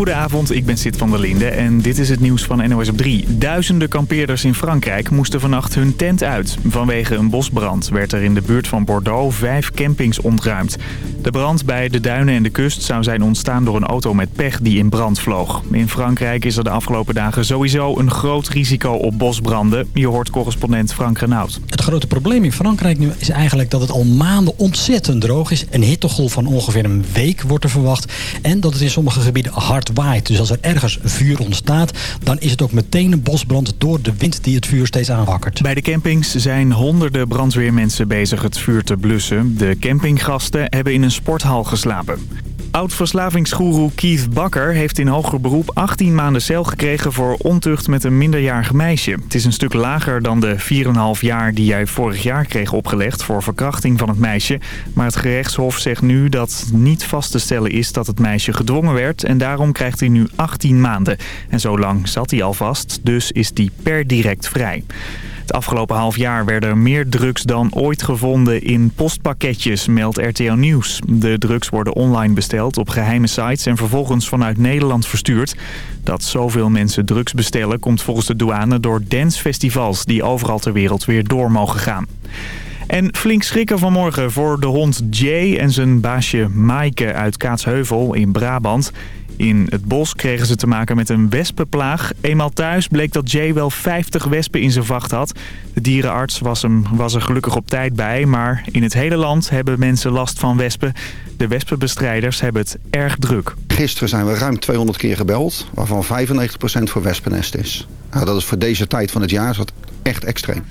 Goedenavond, ik ben Sid van der Linde en dit is het nieuws van NOS op 3. Duizenden kampeerders in Frankrijk moesten vannacht hun tent uit. Vanwege een bosbrand werd er in de buurt van Bordeaux vijf campings ontruimd. De brand bij de duinen en de kust zou zijn ontstaan door een auto met pech die in brand vloog. In Frankrijk is er de afgelopen dagen sowieso een groot risico op bosbranden. Je hoort correspondent Frank Renaud. Het grote probleem in Frankrijk nu is eigenlijk dat het al maanden ontzettend droog is. Een hittegolf van ongeveer een week wordt er verwacht. En dat het in sommige gebieden hard waait. Dus als er ergens vuur ontstaat, dan is het ook meteen een bosbrand door de wind die het vuur steeds aanwakkert. Bij de campings zijn honderden brandweermensen bezig het vuur te blussen. De campinggasten hebben in een sporthal geslapen. Oud-verslavingsgoeroe Keith Bakker heeft in hoger beroep 18 maanden cel gekregen voor ontucht met een minderjarig meisje. Het is een stuk lager dan de 4,5 jaar die hij vorig jaar kreeg opgelegd voor verkrachting van het meisje. Maar het gerechtshof zegt nu dat niet vast te stellen is dat het meisje gedwongen werd en daarom krijgt hij nu 18 maanden. En zo lang zat hij al vast, dus is hij per direct vrij. Het afgelopen half jaar werden er meer drugs dan ooit gevonden in postpakketjes, meldt RTL Nieuws. De drugs worden online besteld op geheime sites en vervolgens vanuit Nederland verstuurd. Dat zoveel mensen drugs bestellen komt volgens de douane door dancefestivals die overal ter wereld weer door mogen gaan. En flink schrikken vanmorgen voor de hond Jay en zijn baasje Maaike uit Kaatsheuvel in Brabant. In het bos kregen ze te maken met een wespenplaag. Eenmaal thuis bleek dat Jay wel 50 wespen in zijn vacht had. De dierenarts was, hem, was er gelukkig op tijd bij. Maar in het hele land hebben mensen last van wespen. De wespenbestrijders hebben het erg druk. Gisteren zijn we ruim 200 keer gebeld, waarvan 95% voor wespennest is. Nou, dat is voor deze tijd van het jaar echt extreem.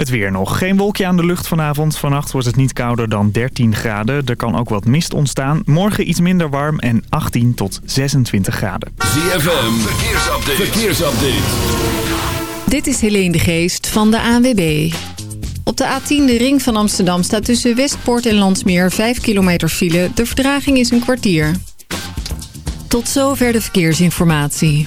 Het weer nog. Geen wolkje aan de lucht vanavond. Vannacht wordt het niet kouder dan 13 graden. Er kan ook wat mist ontstaan. Morgen iets minder warm en 18 tot 26 graden. ZFM, verkeersupdate. verkeersupdate. Dit is Helene de Geest van de ANWB. Op de A10, de ring van Amsterdam, staat tussen Westpoort en Landsmeer 5 kilometer file. De verdraging is een kwartier. Tot zover de verkeersinformatie.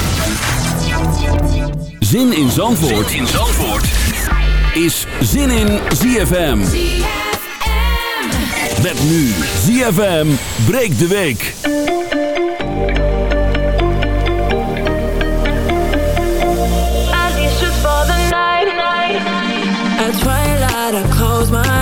Zin in Zandvoort, zin in Zandvoort. is Zin in ZFM. Met nu ZFM breekt de week. At twilight I close my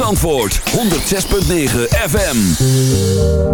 Antwoord 106.9 FM.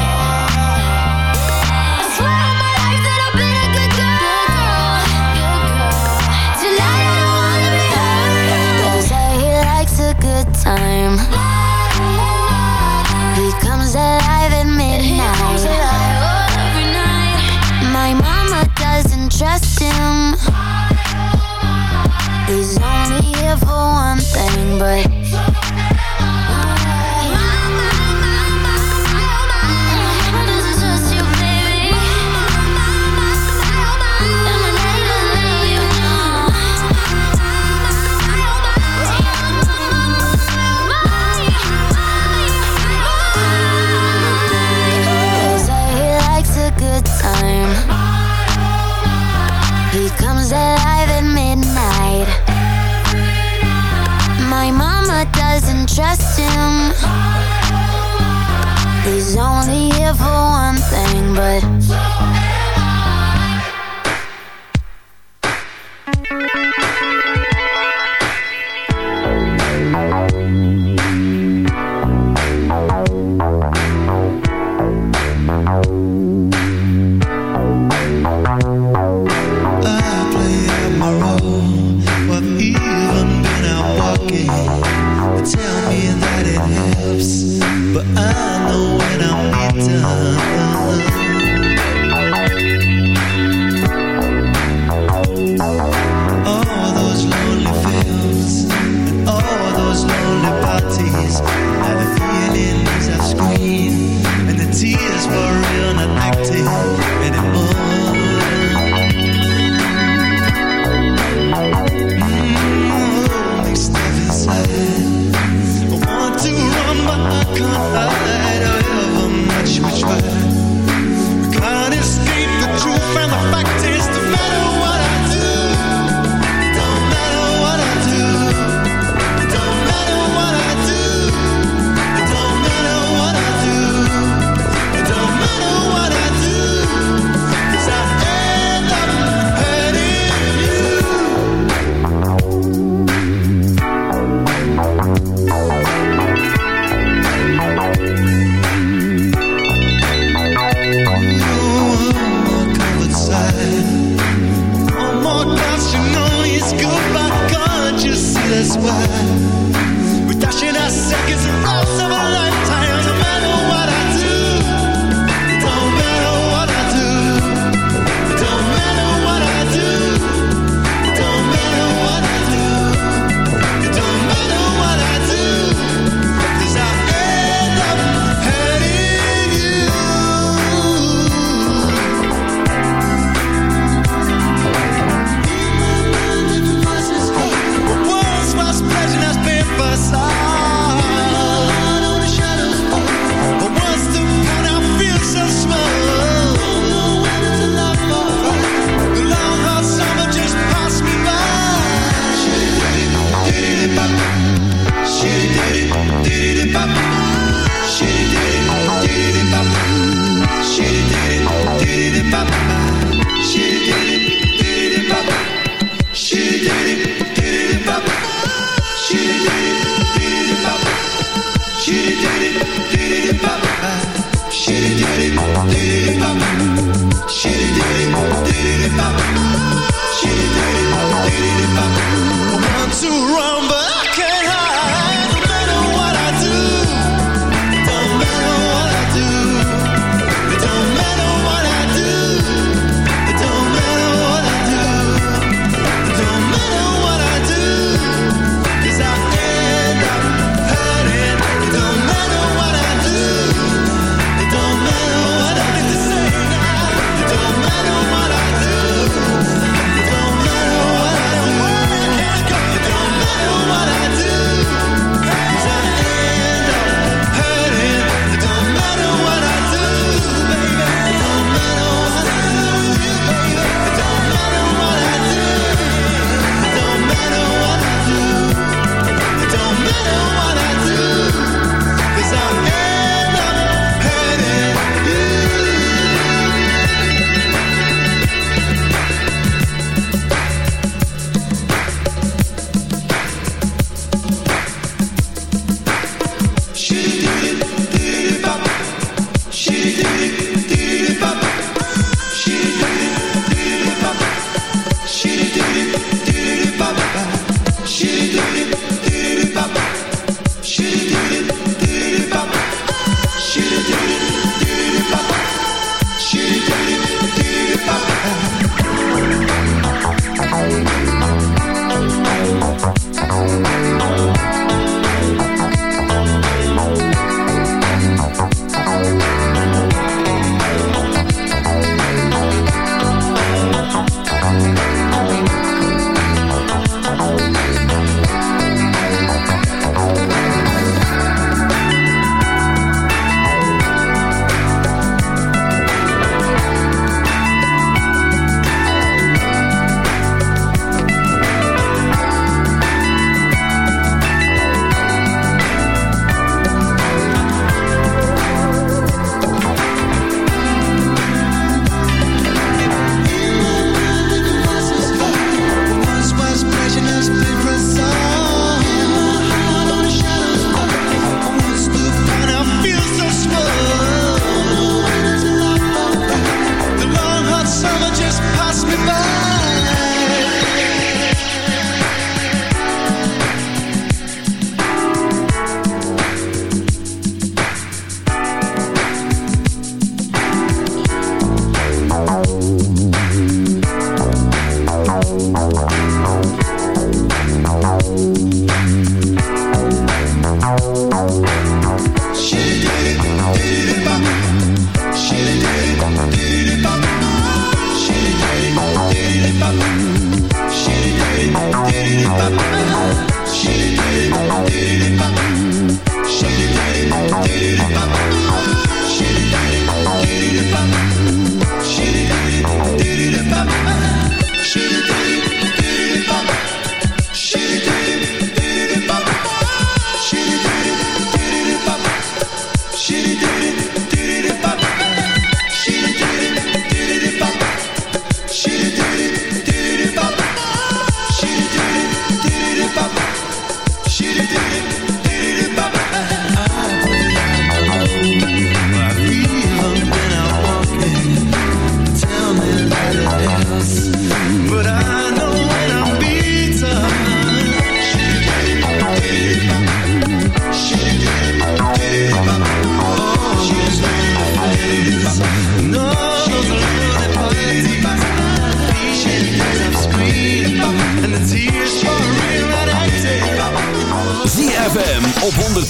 Time.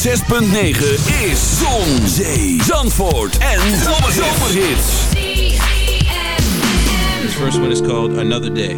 6.9 is Zon, Zee, Zandvoort en Zomerhits. This first one is called Another Day.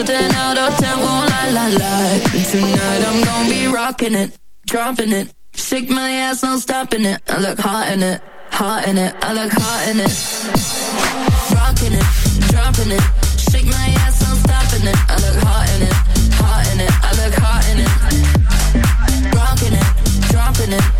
Out of ten la la la. And tonight I'm gonna be rocking it, dropping it. Shake my ass, no stopping it. I look hot in it, hot in it. I look hot in it. Rocking it, dropping it. Shake my ass, no stopping it. I look hot in it, hot in it. I look hot in it. Rocking it, dropping it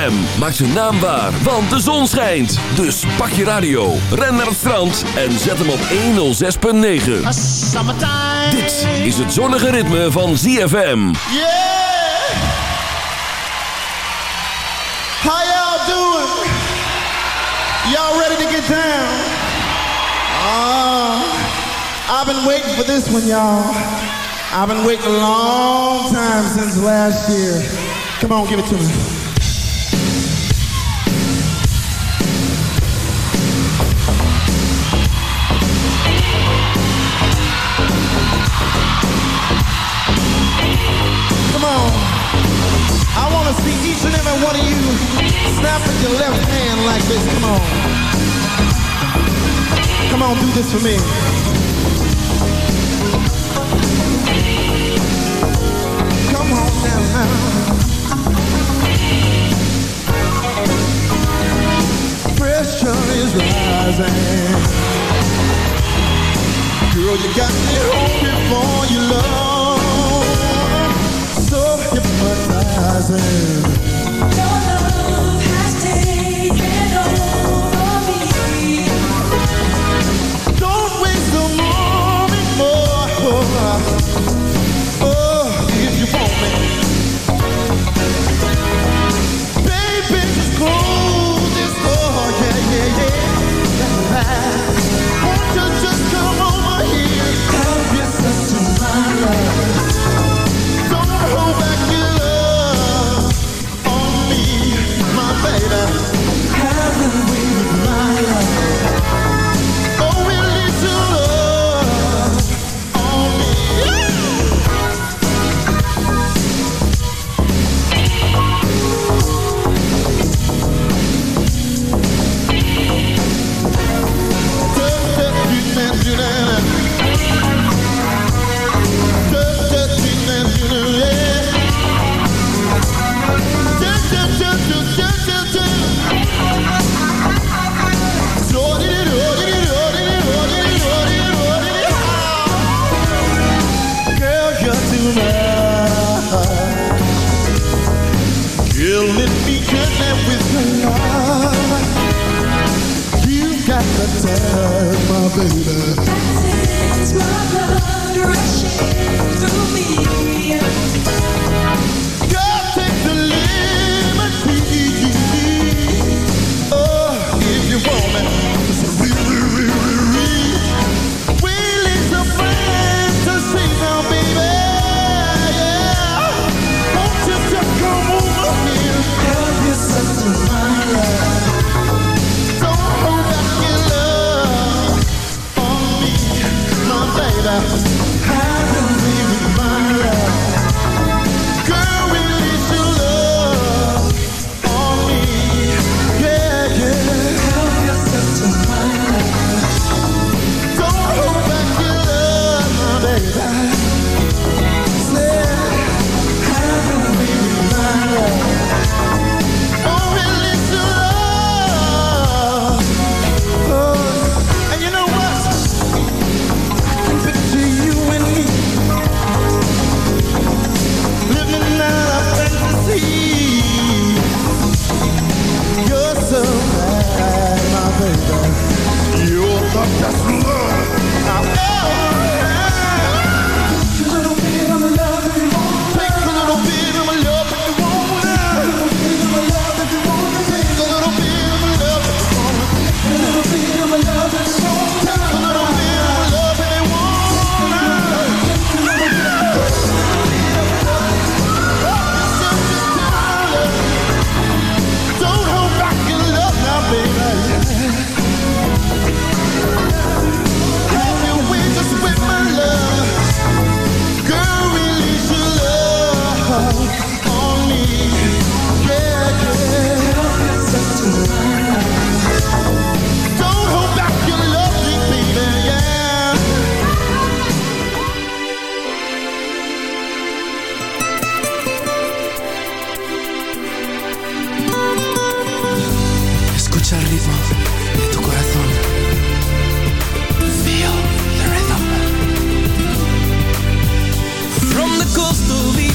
ZFM maakt zijn naam waar, want de zon schijnt. Dus pak je radio, ren naar het strand en zet hem op 106.9. Dit is het zonnige ritme van ZFM. Yeah! How y'all doing? Y'all ready to get down? Ah, I've been waiting for this one, y'all. I've been waiting a long time since last year. Come on, give it to me. One of you snap at your left hand like this. Come on. Come on, do this for me. Come on now. Pressure is rising. Girl, you got me hungry for your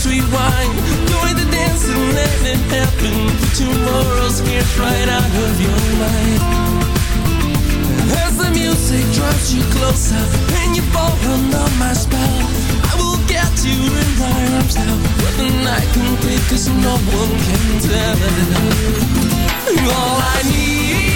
sweet wine? Join the dance and let it happen. Tomorrow's fears right out of your mind. As the music draws you closer and you fall under my spell, I will get you in my arms now. But the night can take cause no one can tell. All I need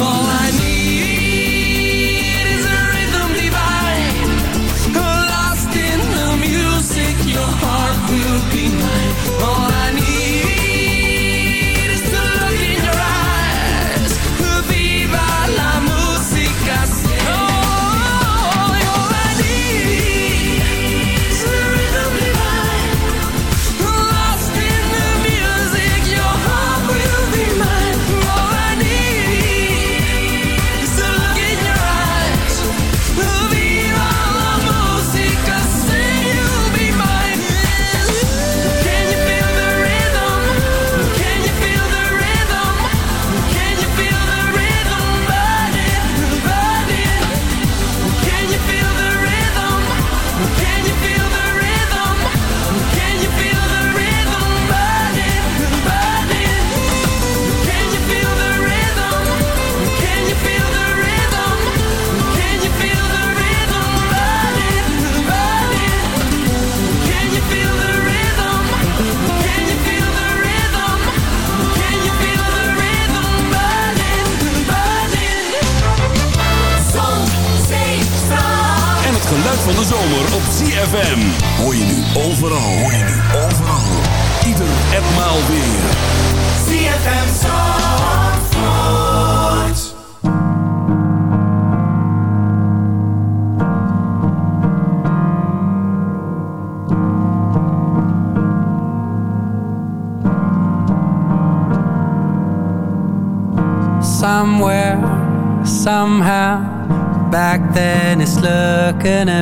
wrong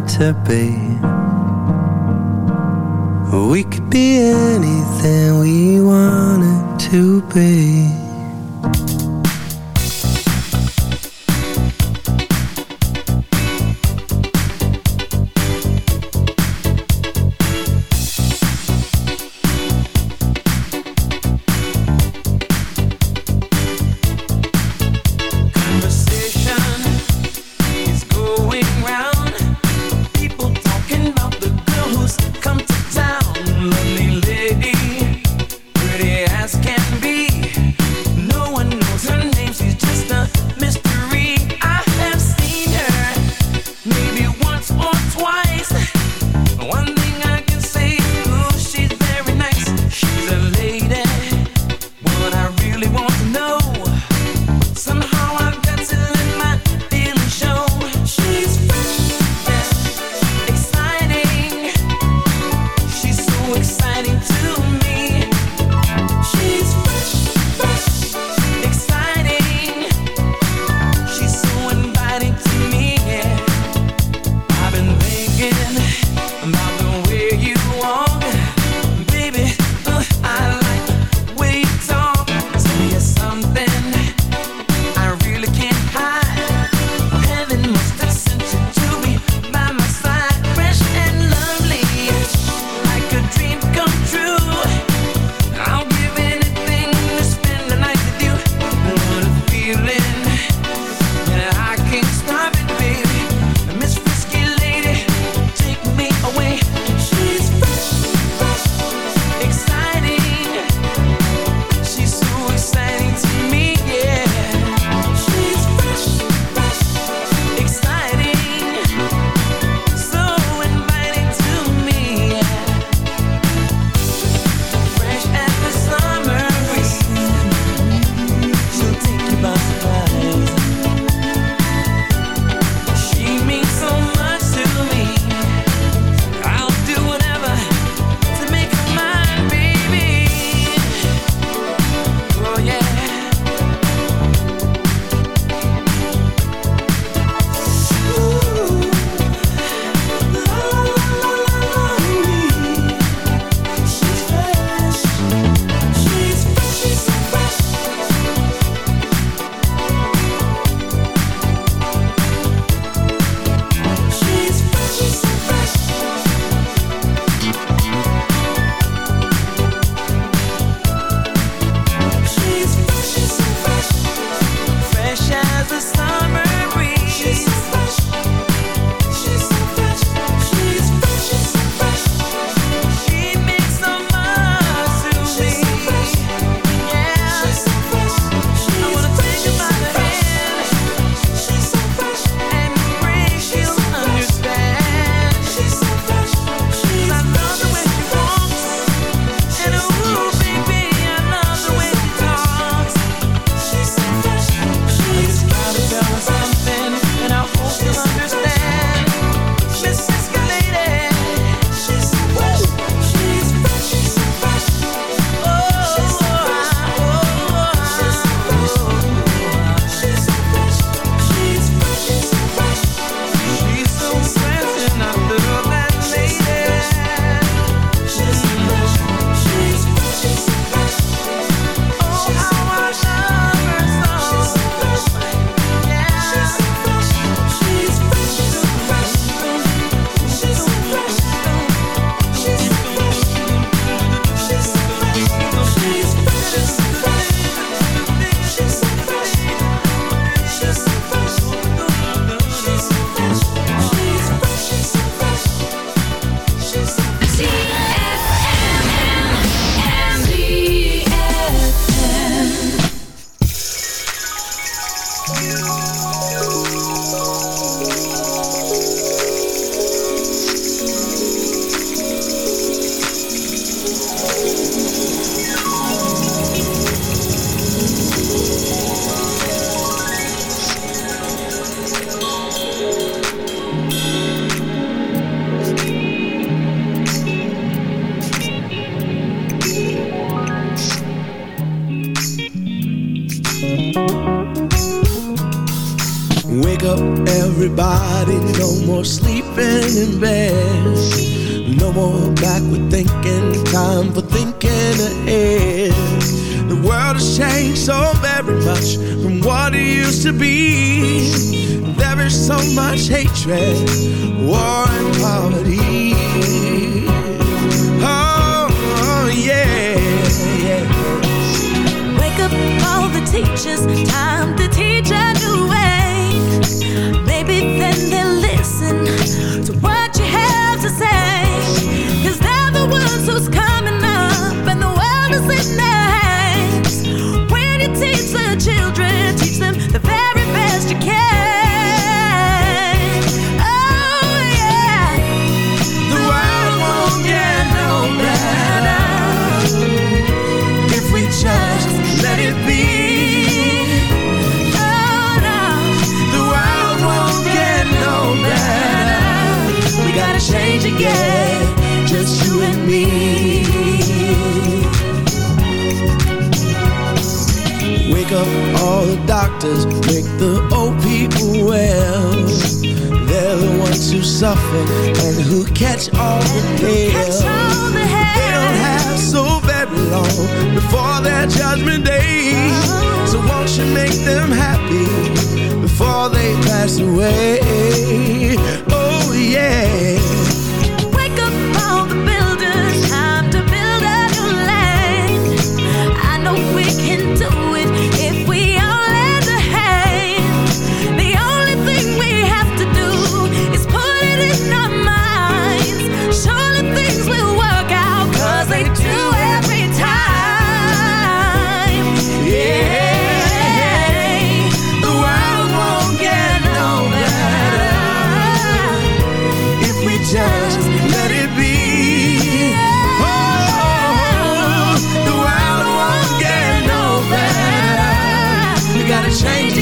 tried to be. We could be anything we wanted to be.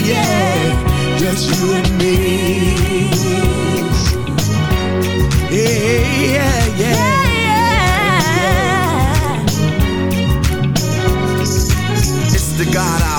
Yeah, just you and me. Yeah, yeah, yeah. It's the God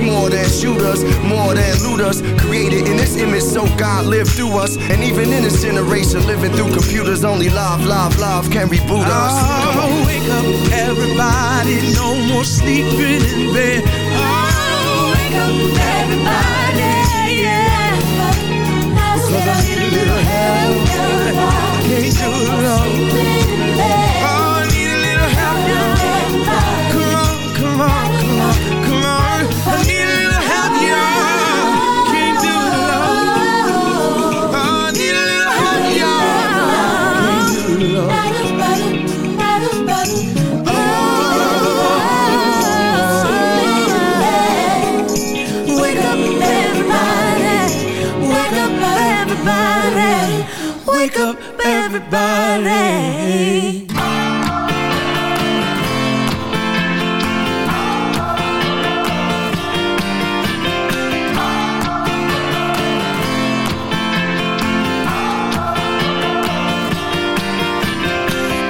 more than shooters, more than looters. Created in this image, so God lived through us. And even in this generation, living through computers, only love, love, love can reboot us. Come on. Oh, wake up, everybody. No more sleeping in bed. Oh, wake up, everybody. Yeah. Because I need a little help. Can't do it alone. Wake everybody.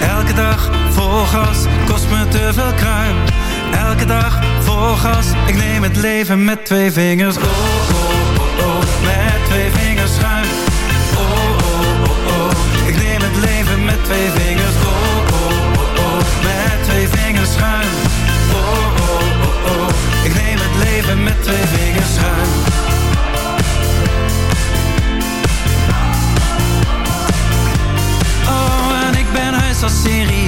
Elke dag vol gas kost me te veel kruim. Elke dag vol gas, ik neem het leven met twee vingers. Oh, oh, twee vingers. Oh, oh, oh, oh, met twee vingers schuin. Oh, oh, oh, oh, ik neem het leven met twee vingers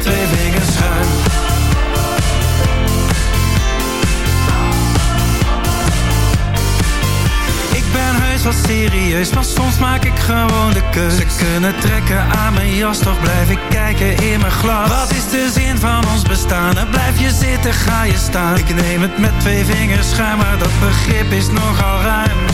twee vingers. Ik ben heus wel serieus, maar soms maak ik gewoon de keus. Ze kunnen trekken aan mijn jas, toch blijf ik kijken in mijn glas. Wat is de zin van ons bestaan? En blijf je zitten, ga je staan. Ik neem het met twee vingers schuin, maar dat begrip is nogal ruim.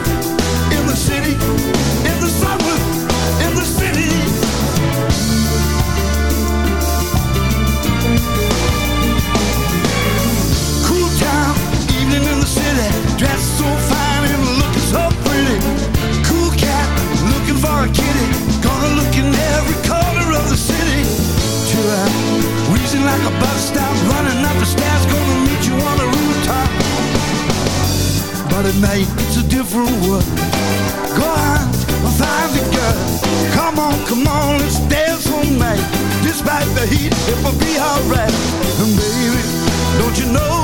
But it's a different world. Go and find a girl. Come on, come on, let's dance all night. Despite the heat, it will be alright. And baby, don't you know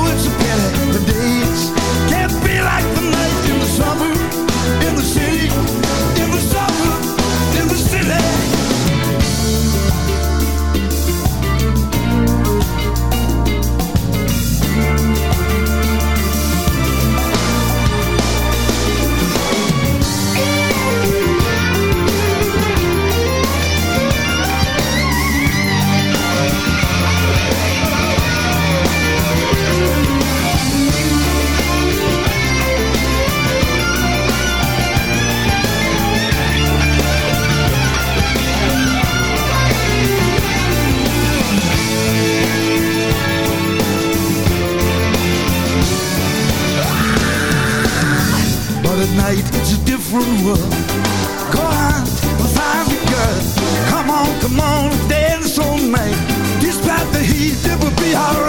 a. Go and find a girl. Come on, come on, dance all night. Despite the heat, it will be alright.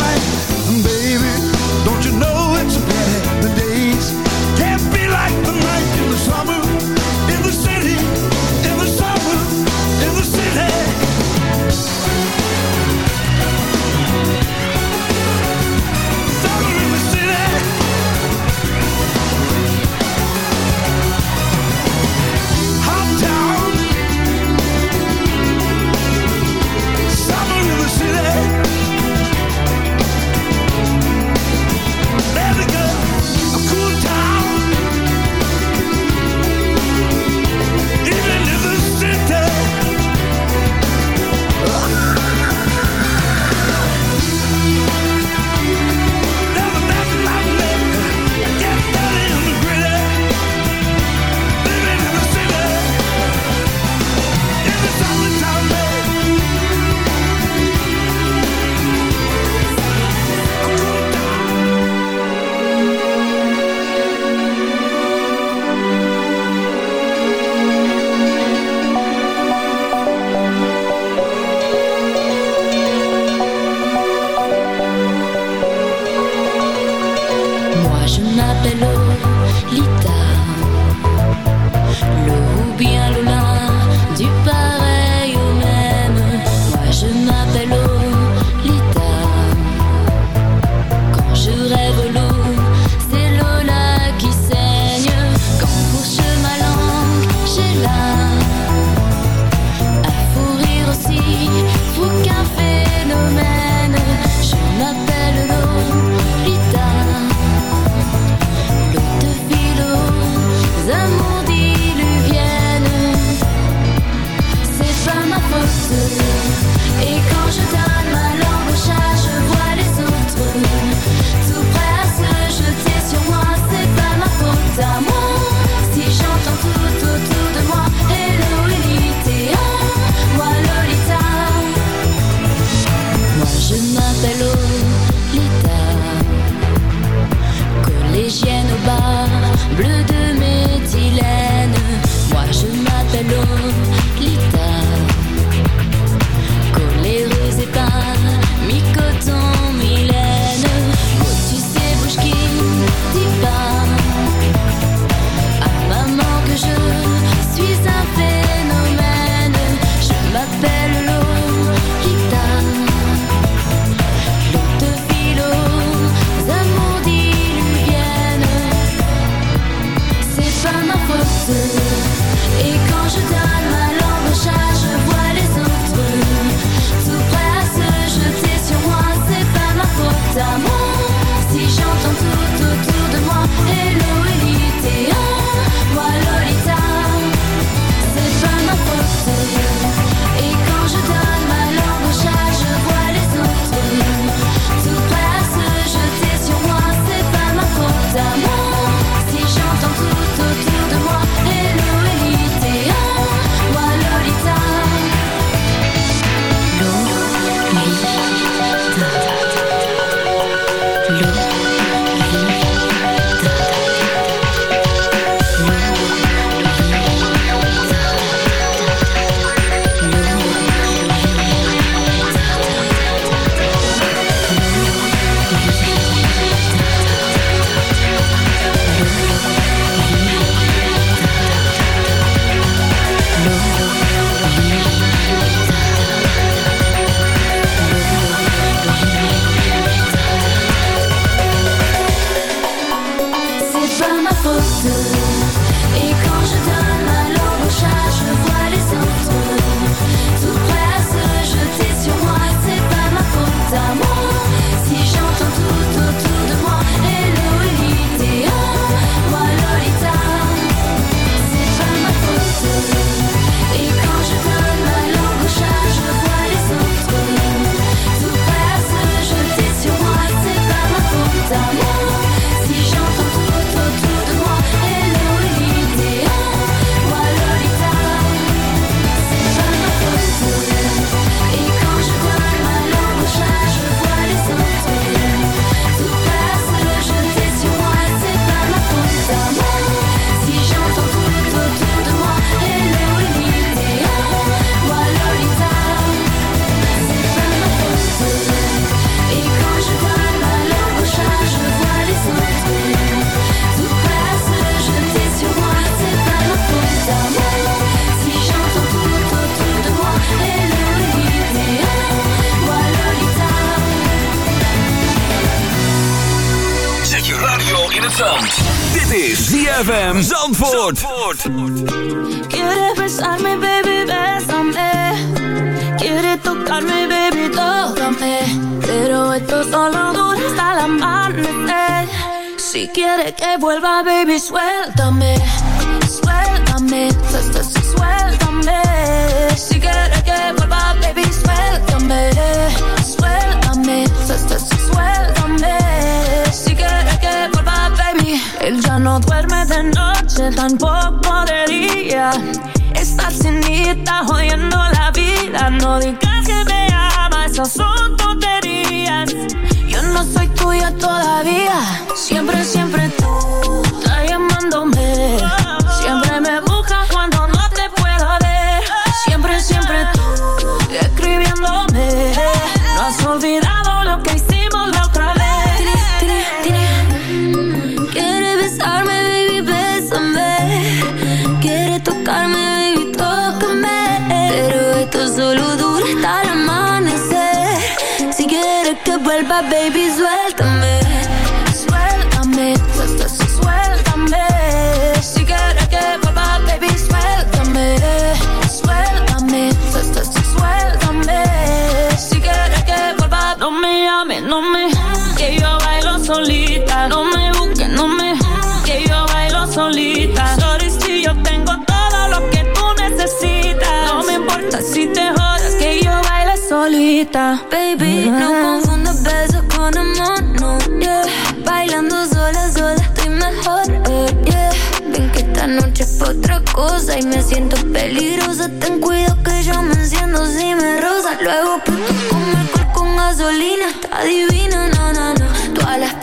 Baby, no confundas besos con amor, no, yeah. Bailando sola, sola estoy mejor, oh, yeah. Ven que esta noche es otra cosa y me siento peligrosa. Ten cuidado que yo me enciendo si me rosa. Luego puto con alcohol con gasolina, está divina, no, no, no. Todas las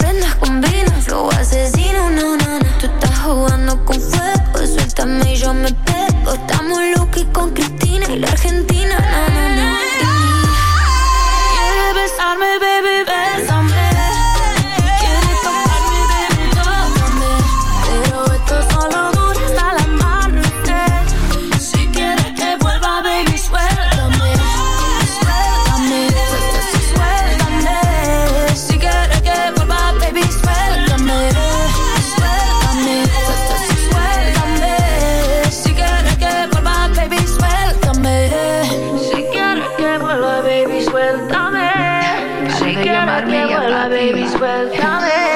vuelva, baby, suéltame. Si quieres vuelva, baby, suéltame.